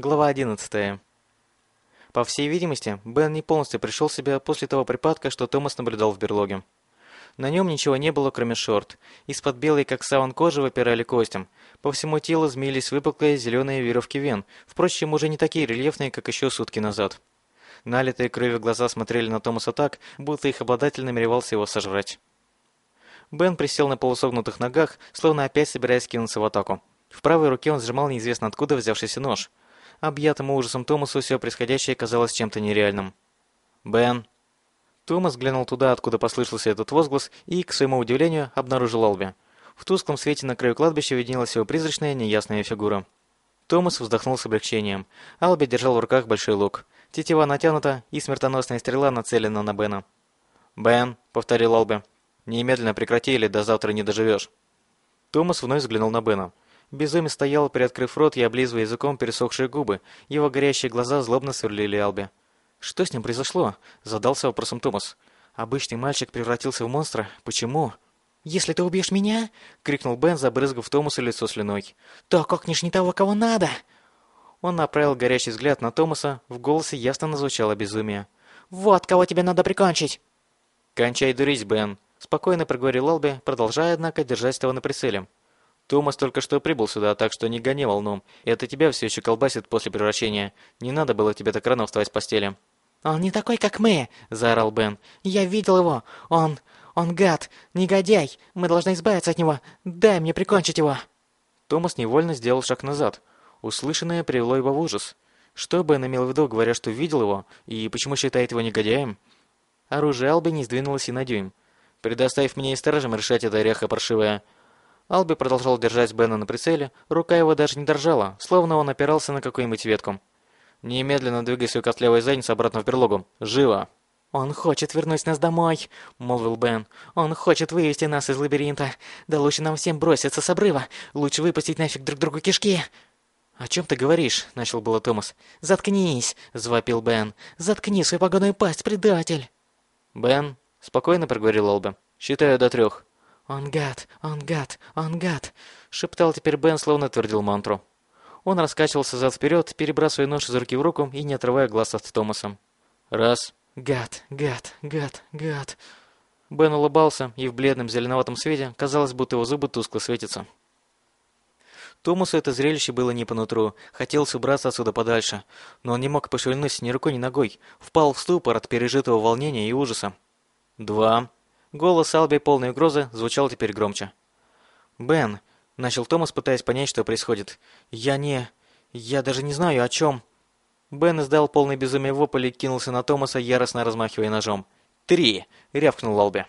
Глава 11. По всей видимости, Бен не полностью пришел в себя после того припадка, что Томас наблюдал в берлоге. На нем ничего не было, кроме шорт. Из-под белой, как саван кожи, выпирали костям. По всему телу змеились выпуклые зеленые веревки вен, впрочем, уже не такие рельефные, как еще сутки назад. Налитые кровью глаза смотрели на Томаса так, будто их обладатель намеревался его сожрать. Бен присел на полусогнутых ногах, словно опять собираясь кинуться в атаку. В правой руке он сжимал неизвестно откуда взявшийся нож – Объятому ужасом Томасу все происходящее казалось чем-то нереальным. «Бен!» Томас глянул туда, откуда послышался этот возглас, и, к своему удивлению, обнаружил Алби. В тусклом свете на краю кладбища виднелась его призрачная, неясная фигура. Томас вздохнул с облегчением. Алби держал в руках большой лук. Тетива натянута, и смертоносная стрела нацелена на Бена. «Бен», — повторил Алби, — «немедленно прекрати, или до завтра не доживешь». Томас вновь взглянул на Бена. Безумец стоял, приоткрыв рот и облизывая языком пересохшие губы. Его горящие глаза злобно сверлили Алби. «Что с ним произошло?» – задался вопросом Томас. «Обычный мальчик превратился в монстра. Почему?» «Если ты убьешь меня!» — крикнул Бен, забрызгав Томасу лицо слюной. «То кокнешь не того, кого надо!» Он направил горящий взгляд на Томаса, в голосе ясно звучало безумие. «Вот кого тебе надо прикончить!» «Кончай дурить, Бен!» — спокойно проговорил Алби, продолжая, однако, держать его на прицеле. Томас только что прибыл сюда, так что не гони волну. Это тебя все еще колбасит после превращения. Не надо было тебе так рано вставать с постели». «Он не такой, как мы!» – заорал Бен. «Я видел его! Он... он гад! Негодяй! Мы должны избавиться от него! Дай мне прикончить его!» Томас невольно сделал шаг назад. Услышанное привело его в ужас. Что Бен имел в виду, говоря, что видел его, и почему считает его негодяем? Оружие Алби не сдвинулось и на дюйм. «Предоставь мне и сторожам решать это орехо паршивое», Алби продолжал держать Бена на прицеле, рука его даже не дрожала, словно он опирался на какую-нибудь ветку. «Немедленно двигай свою костлявую задницу обратно в берлогу. Живо!» «Он хочет вернуть нас домой», — молвил Бен. «Он хочет вывести нас из лабиринта. Да лучше нам всем броситься с обрыва. Лучше выпустить нафиг друг другу кишки». «О чем ты говоришь?» — начал было Томас. «Заткнись!» — завопил Бен. «Заткни свою погоную пасть, предатель!» «Бен», — спокойно проговорил Алби. «Считаю до трех. «Он гад! Он гад! Он гад!» — шептал теперь Бен, словно твердил мантру. Он раскачивался зад-вперед, перебрасывая нож из руки в руку и не отрывая глаз от Томаса. «Раз!» «Гад! Гад! Гад! Гад!» Бен улыбался, и в бледном зеленоватом свете казалось, будто его зубы тускло светятся. Томасу это зрелище было не по нутру. Хотелось убраться отсюда подальше. Но он не мог пошевельнуться ни рукой, ни ногой. Впал в ступор от пережитого волнения и ужаса. «Два!» Голос Алби, полной угрозы, звучал теперь громче. «Бен», — начал Томас, пытаясь понять, что происходит. «Я не... Я даже не знаю, о чем...» Бен издал полный безумие вопль и кинулся на Томаса, яростно размахивая ножом. «Три!» — рявкнул Алби.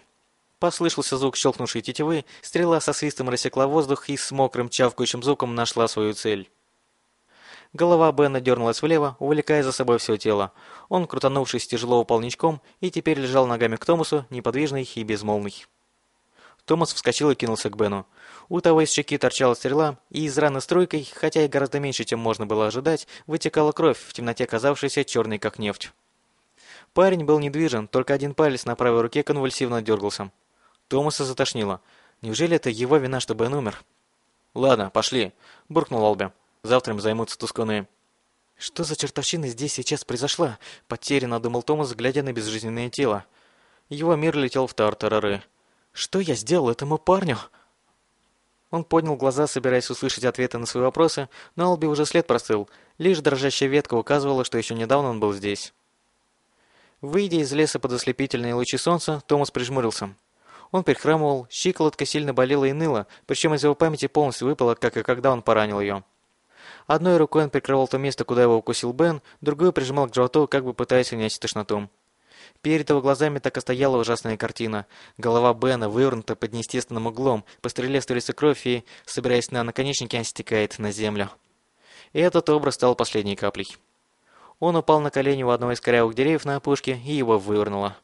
Послышался звук щелкнувшей тетивы, стрела со свистом рассекла воздух и с мокрым чавкающим звуком нашла свою цель. Голова Бена дернулась влево, увлекая за собой все тело. Он, крутанувшись, тяжело упал ничком и теперь лежал ногами к Томасу, неподвижный и безмолвный. Томас вскочил и кинулся к Бену. У того из щеки торчала стрела, и из раны струйкой, хотя и гораздо меньше, чем можно было ожидать, вытекала кровь, в темноте казавшаяся черной, как нефть. Парень был недвижен, только один палец на правой руке конвульсивно дергался. Томаса затошнило. Неужели это его вина, что Бен умер? «Ладно, пошли», — буркнул Алби. Завтра им займутся тускуны». «Что за чертовщина здесь сейчас произошла?» – потерянно думал Томас, глядя на безжизненное тело. Его мир летел в тартарары. «Что я сделал этому парню?» Он поднял глаза, собираясь услышать ответы на свои вопросы, но Алби уже след простыл. Лишь дрожащая ветка указывала, что еще недавно он был здесь. Выйдя из леса под ослепительные лучи солнца, Томас прижмурился. Он прихрамывал, щиколотка сильно болела и ныла, причем из его памяти полностью выпало, как и когда он поранил ее. Одной рукой он прикрывал то место, куда его укусил Бен, другой прижимал к животу, как бы пытаясь унять тошноту. Перед его глазами так и стояла ужасная картина. Голова Бена вывернута под неестественным углом, по стреле струится кровь и, собираясь на наконечнике, стекает на землю. И этот образ стал последней каплей. Он упал на колени у одного из корявых деревьев на опушке, и его вывернуло.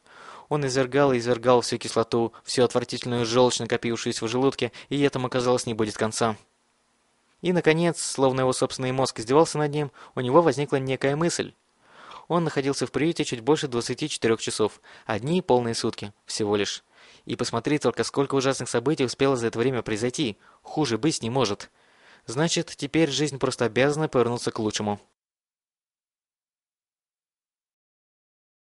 Он извергал и извергал всю кислоту, всю отвратительную желчь, накопившуюся в желудке, и этому, казалось, не будет конца. И, наконец, словно его собственный мозг издевался над ним, у него возникла некая мысль. Он находился в приюте чуть больше 24 часов, одни полные сутки, всего лишь. И посмотри только, сколько ужасных событий успело за это время произойти. Хуже быть не может. Значит, теперь жизнь просто обязана повернуться к лучшему.